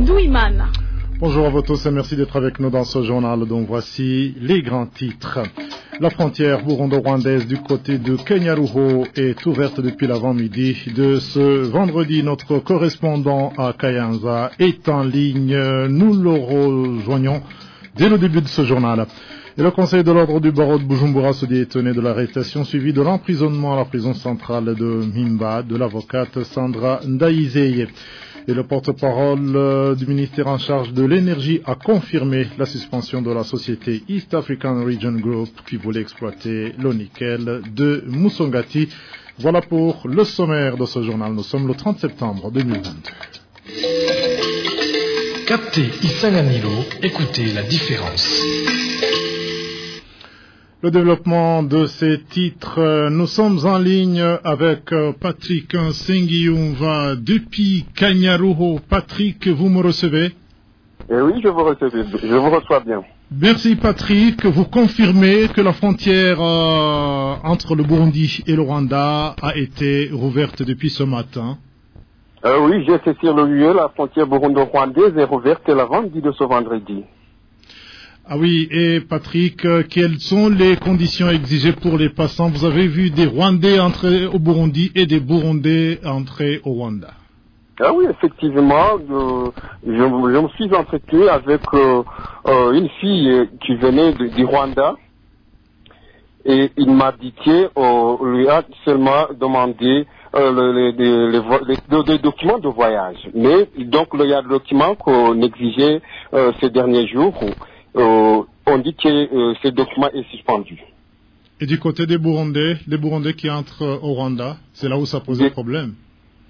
Douimana. Bonjour à vous tous et merci d'être avec nous dans ce journal dont voici les grands titres. La frontière burundo-rwandaise du côté de Kenyaruho est ouverte depuis l'avant-midi de ce vendredi. Notre correspondant à Kayanza est en ligne. Nous le rejoignons dès le début de ce journal. Et le conseil de l'ordre du barreau de Bujumbura se dit étonné de l'arrestation suivie de l'emprisonnement à la prison centrale de Mimba de l'avocate Sandra Ndaizeye. Et le porte-parole euh, du ministère en charge de l'énergie a confirmé la suspension de la société East African Region Group qui voulait exploiter le nickel de Musongati. Voilà pour le sommaire de ce journal. Nous sommes le 30 septembre 2022. Captez Isanganilo, écoutez la différence. Le développement de ces titres, nous sommes en ligne avec euh, Patrick Sengiumva depuis Kanyaruho. Patrick, vous me recevez? Eh oui, je vous, recevais, je vous reçois bien. Merci Patrick. Vous confirmez que la frontière euh, entre le Burundi et le Rwanda a été rouverte depuis ce matin? Euh, oui, j'ai sur le lieu, la frontière burundo-rwandaise est rouverte l'avant-midi de ce vendredi. Ah oui, et Patrick, euh, quelles sont les conditions exigées pour les passants? Vous avez vu des Rwandais entrer au Burundi et des Burundais entrer au Rwanda. Ah oui, effectivement, euh, je, me suis entretenu avec euh, une fille qui venait de- du Rwanda et il m'a dit qu'on lui a seulement demandé le- le- les, documents de voyage. Mais donc il y a des documents qu'on exigeait ces derniers jours. Euh, on dit que euh, ce document est suspendu. Et du côté des Burundais, les Burundais qui entrent euh, au Rwanda, c'est là où ça pose Oui. problème.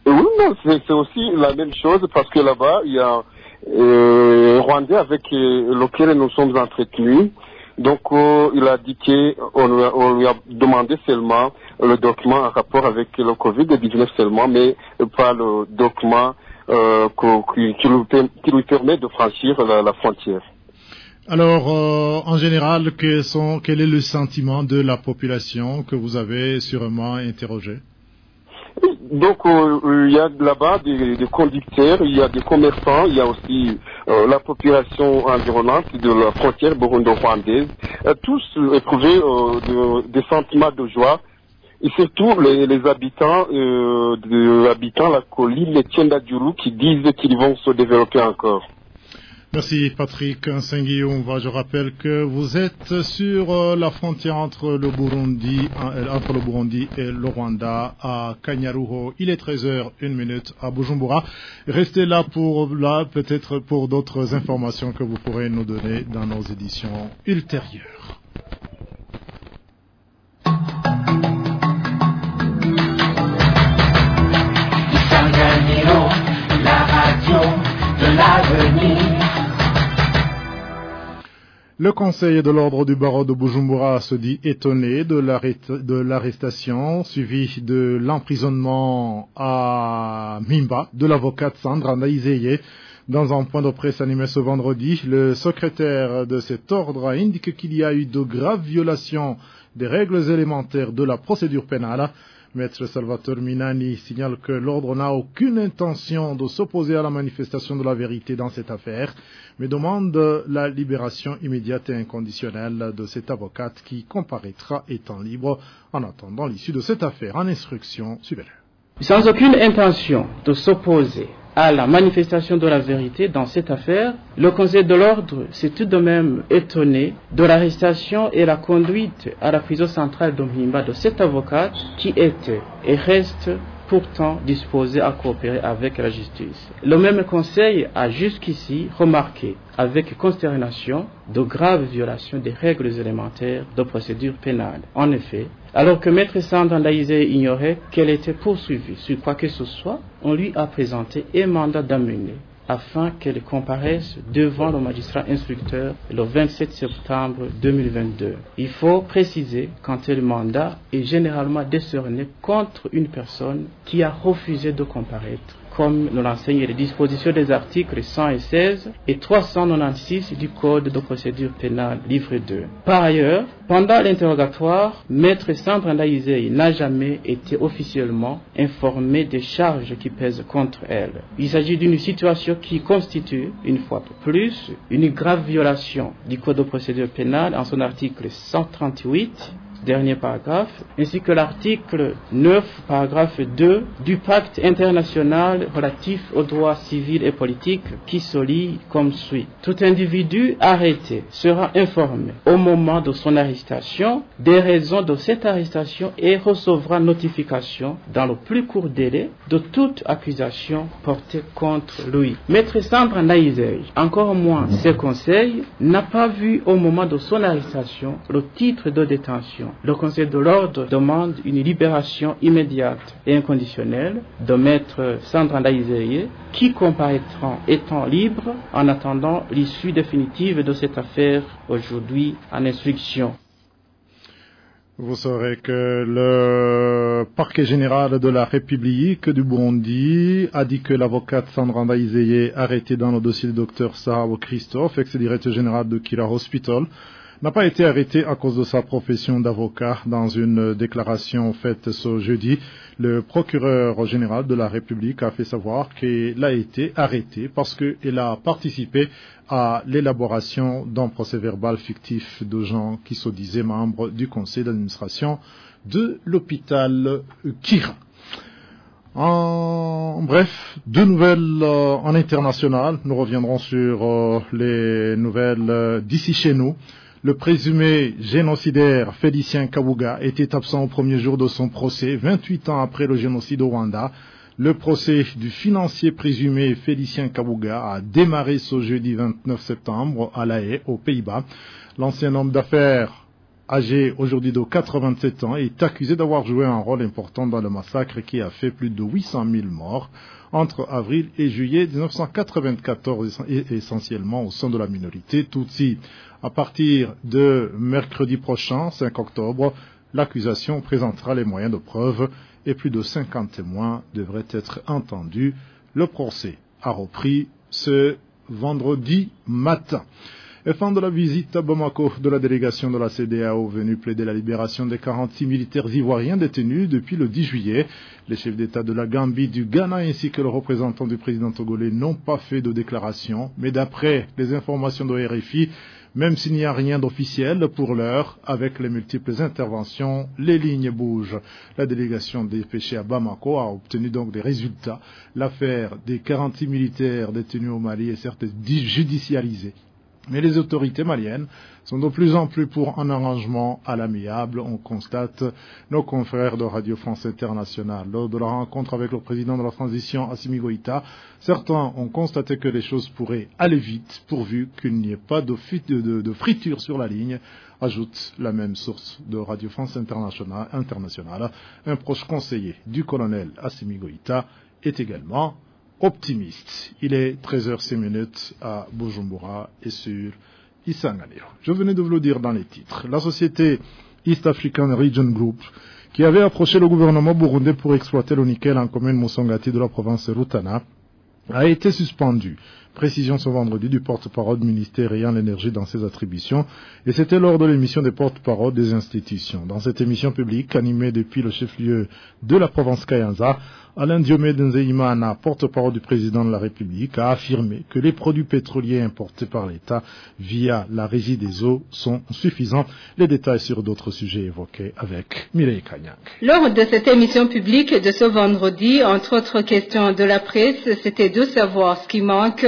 Et oui, non, c'est aussi la même chose parce que là-bas, il y a euh, un Rwandais avec lequel nous sommes entretenus. Donc, euh, il a dit qu'on lui, a- on lui a demandé seulement le document en rapport avec le Covid-19 seulement, mais pas le document euh, qui, qui lui, per- qui lui permet de franchir la, la frontière. Alors, euh, en général, quel est le sentiment de la population que vous avez sûrement interrogé? Donc, euh, il y a là-bas des, conducteurs, il y a des commerçants, il y a aussi euh, la population environnante de la frontière burundo-rwandaise. Tous éprouvaient de- des sentiments de joie. Et surtout les, les habitants de la colline, les Tiendadjuru, qui disent qu'ils vont se développer encore. Merci Patrick Sengiumva. Je rappelle que vous êtes sur euh, la frontière entre le Burundi, euh, entre le Burundi et le Rwanda à Kanyaruho. Il est 13h, une minute à Bujumbura. Restez là pour là, peut-être pour d'autres informations que vous pourrez nous donner dans nos éditions ultérieures. Le conseil de l'ordre du barreau de Bujumbura se dit étonné de l'arrestation suivie de l'emprisonnement à Mimba de l'avocate Sandra Naizeye. Dans un point de presse animé ce vendredi, le secrétaire de cet ordre a indiqué qu'il y a eu de graves violations des règles élémentaires de la procédure pénale. Maître Salvatore Minani signale que l'ordre n'a aucune intention de s'opposer à la manifestation de la vérité dans cette affaire, mais demande la libération immédiate et inconditionnelle de cette avocate qui comparaîtra étant libre en attendant l'issue de cette affaire. En instruction, suivez-le. sans aucune intention de s'opposer à la manifestation de la vérité dans cette affaire, le Conseil de l'ordre s'est tout de même étonné de l'arrestation et la conduite à la prison centrale de Mhimba de cette avocate qui était et reste pourtant disposée à coopérer avec la justice. Le même Conseil a jusqu'ici remarqué avec consternation de graves violations des règles élémentaires de procédure pénale. En effet, alors que Maître Sandra ignorait qu'elle était poursuivie sur quoi que ce soit, on lui a présenté un mandat d'amener afin qu'elle comparaisse devant le magistrat instructeur le 27 septembre 2022. Il faut préciser qu'un tel mandat est généralement décerné contre une personne qui a refusé de comparaître comme nous l'enseignent les dispositions des articles 116 et 396 du Code de procédure pénale, livre 2. Par ailleurs, pendant l'interrogatoire, Maître Sandra Ndaïzei n'a jamais été officiellement informé des charges qui pèsent contre elle. Il s'agit d'une situation qui constitue, une fois de plus, une grave violation du Code de procédure pénale en son article 138 dernier paragraphe, ainsi que l'article 9, paragraphe 2 du pacte international relatif aux droits civils et politiques qui se lit comme suit. Tout individu arrêté sera informé au moment de son arrestation des raisons de cette arrestation et recevra notification dans le plus court délai de toute accusation portée contre lui. Maître Sandra Naïzej, encore moins ses conseils, n'a pas vu au moment de son arrestation le titre de détention le Conseil de l'ordre demande une libération immédiate et inconditionnelle de maître Sandra Ndaïzeye, qui comparaîtront étant libre en attendant l'issue définitive de cette affaire aujourd'hui en instruction. Vous saurez que le parquet général de la République du Burundi a dit que l'avocate Sandra Ndaïzeye, arrêtée dans le dossier du docteur Sahabo Christophe, ex-directeur général de Kira Hospital, n'a pas été arrêté à cause de sa profession d'avocat. Dans une déclaration faite ce jeudi, le procureur général de la République a fait savoir qu'elle a été arrêtée parce qu'elle a participé à l'élaboration d'un procès verbal fictif de gens qui se disaient membres du conseil d'administration de l'hôpital Kira. En bref, deux nouvelles euh, en international. Nous reviendrons sur euh, les nouvelles euh, d'ici chez nous. Le présumé génocidaire Félicien Kabuga était absent au premier jour de son procès, 28 ans après le génocide au Rwanda. Le procès du financier présumé Félicien Kabuga a démarré ce jeudi 29 septembre à La Haye, aux Pays-Bas. L'ancien homme d'affaires, âgé aujourd'hui de 87 ans, est accusé d'avoir joué un rôle important dans le massacre qui a fait plus de 800 000 morts entre avril et juillet 1994, essentiellement au sein de la minorité Tutsi. À partir de mercredi prochain, 5 octobre, l'accusation présentera les moyens de preuve et plus de 50 témoins devraient être entendus. Le procès a repris ce vendredi matin. Et fin de la visite à Bamako de la délégation de la CDAO venue plaider la libération des 46 militaires ivoiriens détenus depuis le 10 juillet. Les chefs d'État de la Gambie, du Ghana ainsi que le représentant du président togolais n'ont pas fait de déclaration, mais d'après les informations de RFI, même s'il n'y a rien d'officiel pour l'heure, avec les multiples interventions, les lignes bougent. La délégation dépêchée à Bamako a obtenu donc des résultats. L'affaire des 46 militaires détenus au Mali est certes judiciarisée. Mais les autorités maliennes sont de plus en plus pour un arrangement à l'amiable, on constate nos confrères de Radio France Internationale. Lors de la rencontre avec le président de la transition, Assimi Goïta, certains ont constaté que les choses pourraient aller vite pourvu qu'il n'y ait pas de, friture sur la ligne, ajoute la même source de Radio France internationale. Un proche conseiller du colonel Assimi Goïta est également optimiste. Il est 13h06 à Bujumbura et sur Isanganiro. Je venais de vous le dire dans les titres. La société East African Region Group, qui avait approché le gouvernement burundais pour exploiter le nickel en commune Moussongati de la province Rutana, a été suspendue. Précision ce vendredi du porte-parole du ministère ayant l'énergie dans ses attributions, et c'était lors de l'émission des porte-parole des institutions. Dans cette émission publique, animée depuis le chef-lieu de la province Kayanza, Alain Diomede Nzeimana, porte-parole du président de la République, a affirmé que les produits pétroliers importés par l'État via la régie des eaux sont suffisants. Les détails sur d'autres sujets évoqués avec Mireille Kanyang. Lors de cette émission publique de ce vendredi, entre autres questions de la presse, c'était de savoir ce qui manque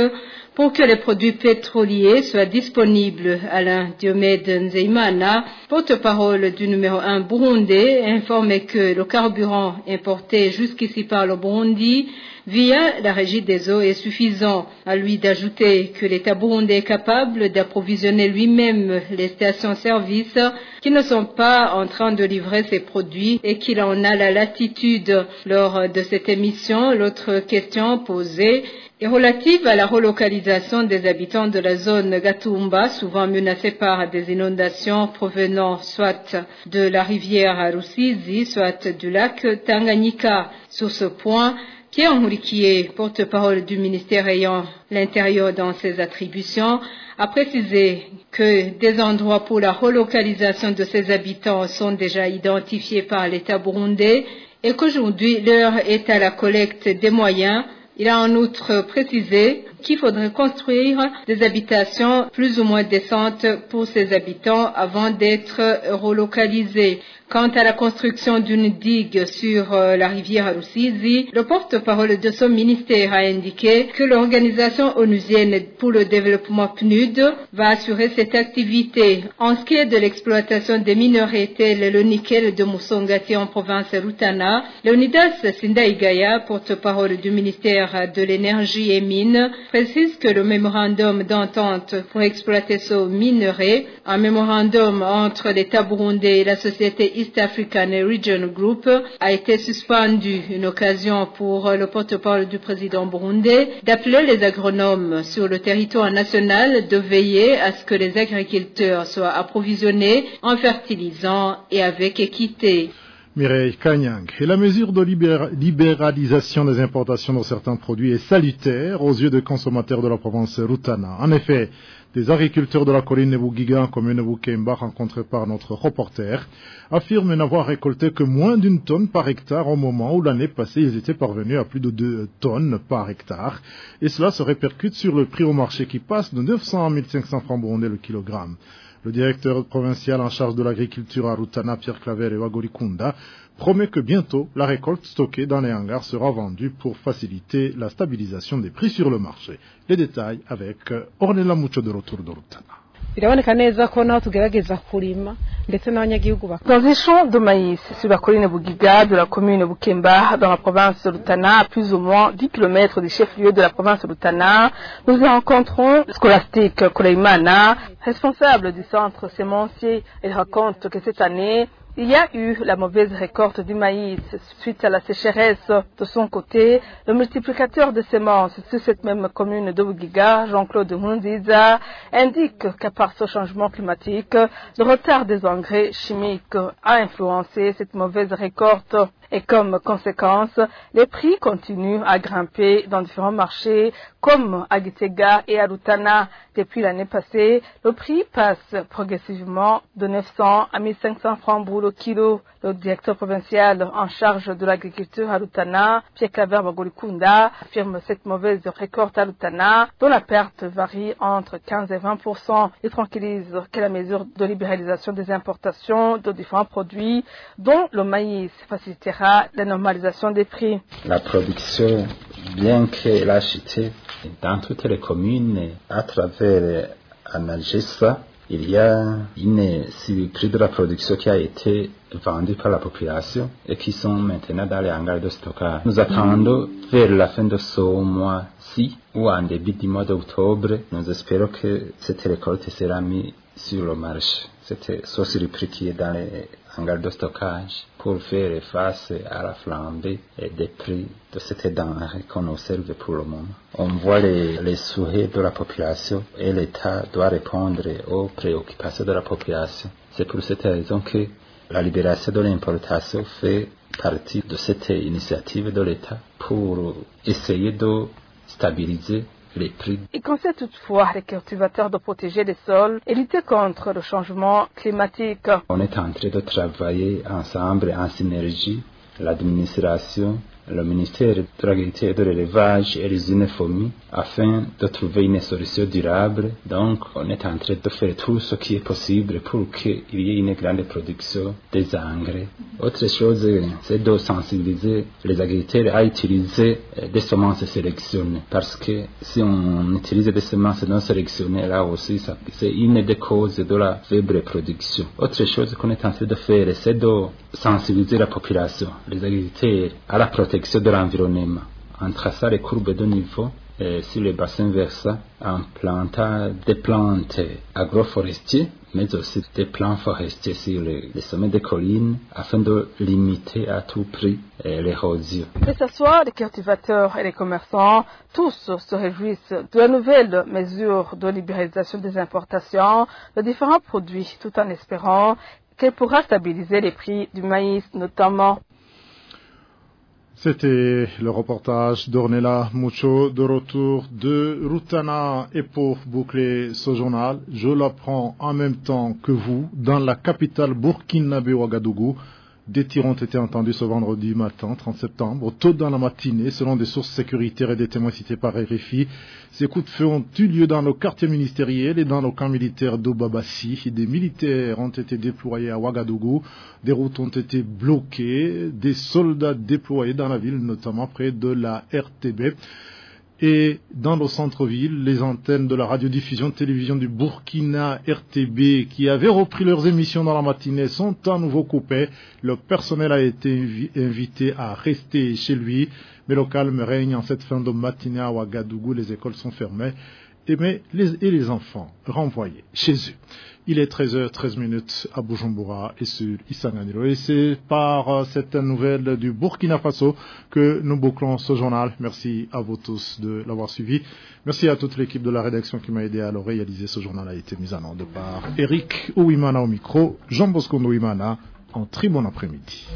pour que les produits pétroliers soient disponibles. Alain Diomede Nzeimana, porte-parole du numéro 1 burundais, informait que le carburant importé jusqu'ici par le Burundi via la régie des eaux est suffisant. À lui d'ajouter que l'État burundais est capable d'approvisionner lui-même les stations-service qui ne sont pas en train de livrer ses produits et qu'il en a la latitude. Lors de cette émission, l'autre question posée est relative à la relocalisation des habitants de la zone Gatumba, souvent menacée par des inondations provenant soit de la rivière Rusizi, soit du lac Tanganyika. Sur ce point, Pierre Mouriquier, porte-parole du ministère ayant l'intérieur dans ses attributions, a précisé que des endroits pour la relocalisation de ses habitants sont déjà identifiés par l'État burundais et qu'aujourd'hui l'heure est à la collecte des moyens. Il a en outre précisé qu'il faudrait construire des habitations plus ou moins décentes pour ces habitants avant d'être relocalisés. Quant à la construction d'une digue sur euh, la rivière Rusizi, le porte-parole de son ministère a indiqué que l'organisation onusienne pour le développement PNUD va assurer cette activité. En ce qui est de l'exploitation des minerais tels le nickel de Moussongati en province Rutana, Leonidas Sindaigaya, porte-parole du ministère de l'énergie et mines, précise que le mémorandum d'entente pour exploiter ce minerai, un mémorandum entre l'État burundais et la société East African Region Group a été suspendu, une occasion pour le porte-parole du président burundais d'appeler les agronomes sur le territoire national de veiller à ce que les agriculteurs soient approvisionnés en fertilisants et avec équité. Mireille Kanyang. Et la mesure de libéralisation des importations de certains produits est salutaire aux yeux des consommateurs de la province Rutana. En effet, des agriculteurs de la colline Nebugiga, commune Nebukemba, rencontrés par notre reporter, affirment n'avoir récolté que moins d'une tonne par hectare au moment où l'année passée ils étaient parvenus à plus de deux tonnes par hectare. Et cela se répercute sur le prix au marché qui passe de 900 à 1500 francs burundais le kilogramme. Le directeur provincial en charge de l'agriculture à Rutana, Pierre Claver et Wagorikunda, promet que bientôt la récolte stockée dans les hangars sera vendue pour faciliter la stabilisation des prix sur le marché. Les détails avec Ornella Mucho de retour de Rutana. Biraboneka neza ko de maïs sur la colline Bougiga de la commune Bukemba dans la province de Rutana, à plus ou moins 10 km du chef-lieu de la province de Rutana, nous rencontrons Scholastique Koleimana, responsable du centre sémencier. Elle raconte que cette année, il y a eu la mauvaise récolte du maïs suite à la sécheresse. De son côté, le multiplicateur de semences sur cette même commune de Wugiga, Jean-Claude Munziza, indique qu'à part ce changement climatique, le retard des engrais chimiques a influencé cette mauvaise récolte. Et comme conséquence, les prix continuent à grimper dans différents marchés comme à Gitega et à Rutana. Depuis l'année passée, le prix passe progressivement de 900 à 1500 francs pour le kilo. Le directeur provincial en charge de l'agriculture à Rutana, Pierre Claver Bagorikunda, affirme cette mauvaise récolte à Rutana, dont la perte varie entre 15 et 20% Il tranquillise que la mesure de libéralisation des importations de différents produits, dont le maïs, facilitera la normalisation des prix. La production, bien qu'elle a chuté dans toutes les communes à travers Anagessa, il y a une prix de la production qui a été vendue par la population et qui sont maintenant dans les hangars de stockage. Nous attendons vers la fin de ce mois-ci ou en début du mois d'octobre, nous espérons que cette récolte sera mise sur le marché. C'était sur le prix qui est dans les hangars de stockage pour faire face à la flambée des prix de cette denrée qu'on observe pour le moment. On voit les, les souhaits de la population et l'État doit répondre aux préoccupations de la population. C'est pour cette raison que la libération de l'importation fait partie de cette initiative de l'État pour essayer de stabiliser les prix. Il conseille toutefois les cultivateurs de protéger les sols et lutter contre le changement climatique. On est en train de travailler ensemble en synergie, l'administration, le ministère de l'Agriculture et de l'Élevage et les UNEFOMI afin de trouver une solution durable. Donc, on est en train de faire tout ce qui est possible pour qu'il y ait une grande production des engrais. Autre chose, c'est de sensibiliser les agriculteurs à utiliser des semences sélectionnées. Parce que si on utilise des semences non sélectionnées, là aussi, c'est une des causes de la faible production. Autre chose qu'on est en train de faire, c'est de sensibiliser la population, les agriculteurs, à la protection de l'environnement, en traçant les courbes de niveau euh, sur les bassins versants, en plantant des plantes agroforestiers, mais aussi des plants forestiers sur les, les sommets des collines, afin de limiter à tout prix euh, l'érosion. Que ce soit les cultivateurs et les commerçants, tous se réjouissent de la nouvelle mesure de libéralisation des importations de différents produits, tout en espérant qu'elle pourra stabiliser les prix du maïs notamment. C'était le reportage d'Ornella Mucho de retour de Rutana et pour boucler ce journal, je l'apprends en même temps que vous dans la capitale burkinabé Ouagadougou. Des tirs ont été entendus ce vendredi matin, 30 septembre, tôt dans la matinée, selon des sources sécuritaires et des témoins cités par RFI. Ces coups de feu ont eu lieu dans le quartier ministériel et dans le camp militaire d'Obabassi. Des militaires ont été déployés à Ouagadougou, des routes ont été bloquées, des soldats déployés dans la ville, notamment près de la RTB. Et dans le centre-ville, les antennes de la radiodiffusion télévision du Burkina RTB qui avaient repris leurs émissions dans la matinée sont à nouveau coupées. Le personnel a été invité à rester chez lui, mais le calme règne en cette fin de matinée à Ouagadougou. Les écoles sont fermées et, les enfants renvoyés chez eux. Il est 13h13 minutes à Bujumbura et sur Isanganiro. Et c'est par euh, cette nouvelle du Burkina Faso que nous bouclons ce journal. Merci à vous tous de l'avoir suivi. Merci à toute l'équipe de la rédaction qui m'a aidé à le réaliser. Ce journal a été mis en ordre par Eric Ouimana au micro, Jean Bosco Ouimana en très bon après-midi.